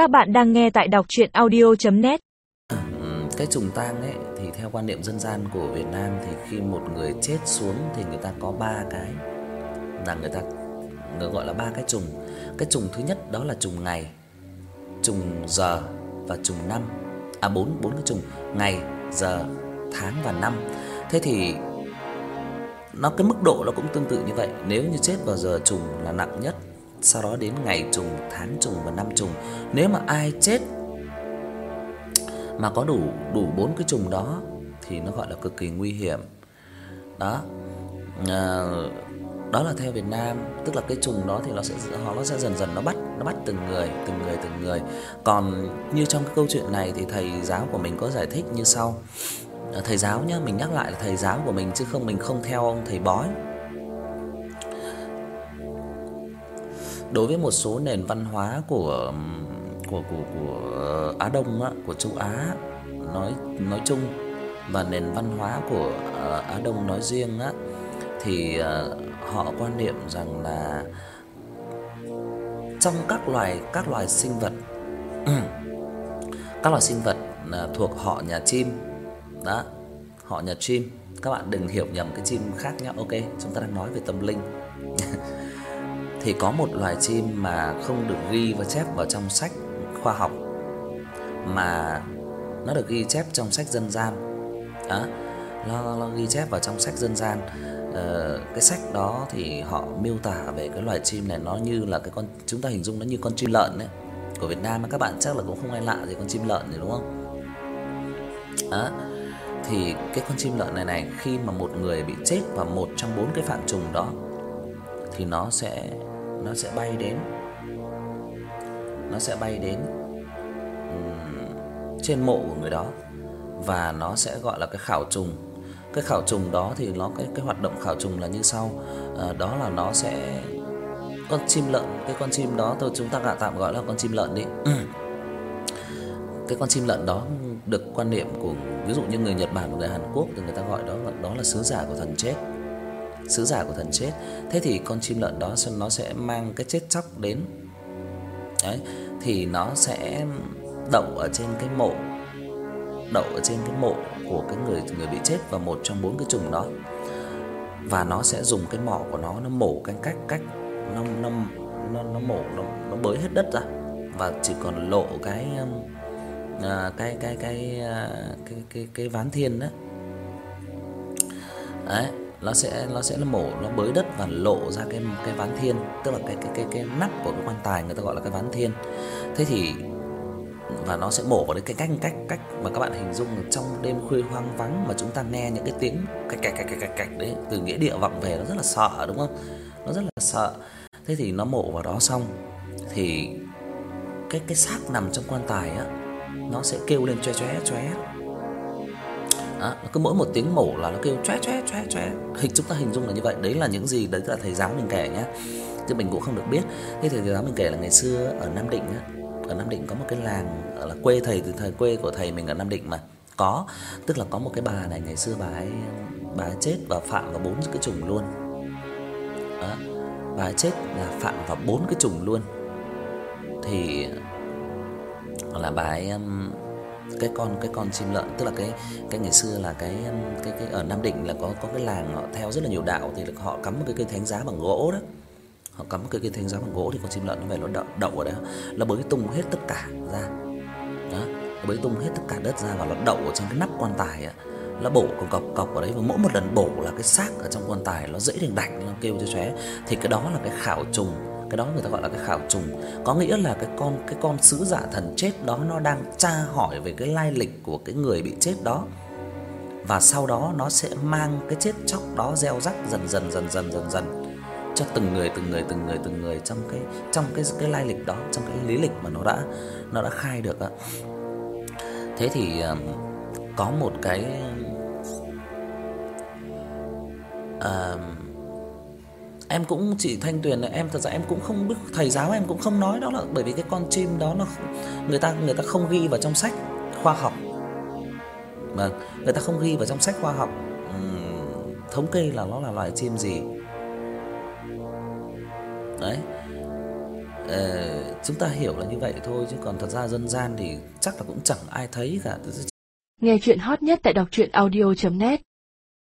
Các bạn đang nghe tại đọc audio net Cái trùng tang ấy thì theo quan niệm dân gian của Việt Nam thì khi một người chết xuống thì người ta có ba cái là người ta người gọi là ba cái trùng. Cái trùng thứ nhất đó là trùng ngày, trùng giờ và trùng năm. À bốn bốn cái trùng ngày, giờ, tháng và năm. Thế thì nó cái mức độ nó cũng tương tự như vậy. Nếu như chết vào giờ trùng là nặng nhất, sau đó đến ngày trùng, tháng trùng và năm trùng. Nếu mà ai chết mà có đủ đủ bốn cái trùng đó thì nó gọi là cực kỳ nguy hiểm. Đó. À, đó là theo Việt Nam, tức là cái trùng đó thì nó sẽ họ nó sẽ dần dần nó bắt nó bắt từng người, từng người từng người. Còn như trong cái câu chuyện này thì thầy giáo của mình có giải thích như sau. Ờ, thầy giáo nhá, mình nhắc lại là thầy giáo của mình chứ không mình không theo ông thầy bói. Đối với một số nền văn hóa của của của của Á Đông á, của châu Á nói nói chung và nền văn hóa của ờ, Á Đông nói riêng á thì ờ, họ quan niệm rằng là trong các loài các loài sinh vật các loài sinh vật ờ, thuộc họ nhà chim đó, họ nhà chim. Các bạn đừng hiểu nhầm cái chim khác nhá. Ok, chúng ta đang nói về tâm linh. thì có một loài chim mà không được ghi và chép vào trong sách khoa học mà nó được ghi chép trong sách dân gian. Đó, nó, nó ghi chép vào trong sách dân gian. Ờ, cái sách đó thì họ miêu tả về cái loài chim này nó như là cái con chúng ta hình dung nó như con chim lợn đấy. Của Việt Nam các bạn chắc là cũng không ai lạ gì con chim lợn rồi đúng không? Đó thì cái con chim lợn này này khi mà một người bị chết vào một trong bốn cái phạm trùng đó thì nó sẽ nó sẽ bay đến nó sẽ bay đến um, trên mộ của người đó và nó sẽ gọi là cái khảo trùng. Cái khảo trùng đó thì nó cái cái hoạt động khảo trùng là như sau. À, đó là nó sẽ con chim lợn, cái con chim đó tôi chúng ta tạm gọi là con chim lợn đi. cái con chim lợn đó được quan niệm của ví dụ như người Nhật Bản và người Hàn Quốc thì người ta gọi đó là đó là sứ giả của thần chết. Sứ giả của thần chết. Thế thì con chim lợn đó nó sẽ mang cái chết chóc đến. Đấy, thì nó sẽ đậu ở trên cái mộ đậu ở trên cái mộ của cái người người bị chết và một trong bốn cái trùng đó. Và nó sẽ dùng cái mỏ của nó nó mổ cái cách cách nó nó nó nó mổ nó nó bới hết đất ra và chỉ còn lộ cái um, à, cái cái cái à, cái cái cái ván thiên đó. Đấy, nó sẽ nó sẽ là mổ nó bới đất và lộ ra cái cái ván thiên, tức là cái cái cái cái nắp của cái quan tài người ta gọi là cái ván thiên. Thế thì và nó sẽ mổ vào đến cái cách cách cách mà các bạn hình dung là trong đêm khuya hoang vắng mà chúng ta nghe những cái tiếng cạch cạch cạch cạch cạch đấy từ nghĩa địa vọng về nó rất là sợ đúng không? Nó rất là sợ. Thế thì nó mổ vào đó xong thì cái cái xác nằm trong quan tài á nó sẽ kêu lên choe choe choe. Đó, nó cứ mỗi một tiếng mổ là nó kêu choé choé choé choé Hình chúng ta hình dung là như vậy, đấy là những gì đấy là thầy giáo mình kể nhá. Chứ mình cũng không được biết. Thế thầy giáo mình kể là ngày xưa ở Nam Định á, ở Nam Định có một cái làng là quê thầy từ thời quê của thầy mình ở Nam Định mà. Có, tức là có một cái bà này ngày xưa bà ấy bà ấy chết và phạm vào bốn cái trùng luôn. Đó. Bà ấy chết là phạm vào bốn cái trùng luôn. Thì là bà ấy um, cái con cái con chim lợn tức là cái cái ngày xưa là cái cái cái ở Nam Định là có có cái làng họ theo rất là nhiều đạo thì họ cắm một cái cây thánh giá bằng gỗ đó. Họ cắm một cái cây thánh giá bằng gỗ thì con chim lợn nó về nó đậu, đậu ở đấy, nó bới tung hết tất cả ra. Đó, nó bới tung hết tất cả đất ra và nó đậu ở trong cái nắp quan tài á. Nó bổ cọc cọc cọc ở đấy và mỗi một lần bổ là cái xác ở trong quan tài nó dễ đành đạch nó kêu cho chóe thì cái đó là cái khảo trùng cái đó người ta gọi là cái khảo trùng. Có nghĩa là cái con cái con sứ giả thần chết đó nó đang tra hỏi về cái lai lịch của cái người bị chết đó. Và sau đó nó sẽ mang cái chết chóc đó gieo rắc dần dần dần dần dần dần cho từng người từng người từng người từng người trong cái trong cái cái lai lịch đó trong cái lý lịch mà nó đã nó đã khai được á. Thế thì ờ, có một cái uh, em cũng chỉ Thanh Tuyền em thật ra em cũng không biết thầy giáo em cũng không nói đó là bởi vì cái con chim đó nó người ta người ta không ghi vào trong sách khoa học. Vâng, người ta không ghi vào trong sách khoa học um, thống kê là nó là loài chim gì. Đấy. ờ, chúng ta hiểu là như vậy thôi chứ còn thật ra dân gian thì chắc là cũng chẳng ai thấy cả Nghe chuyện hot nhất tại đọc truyện audio net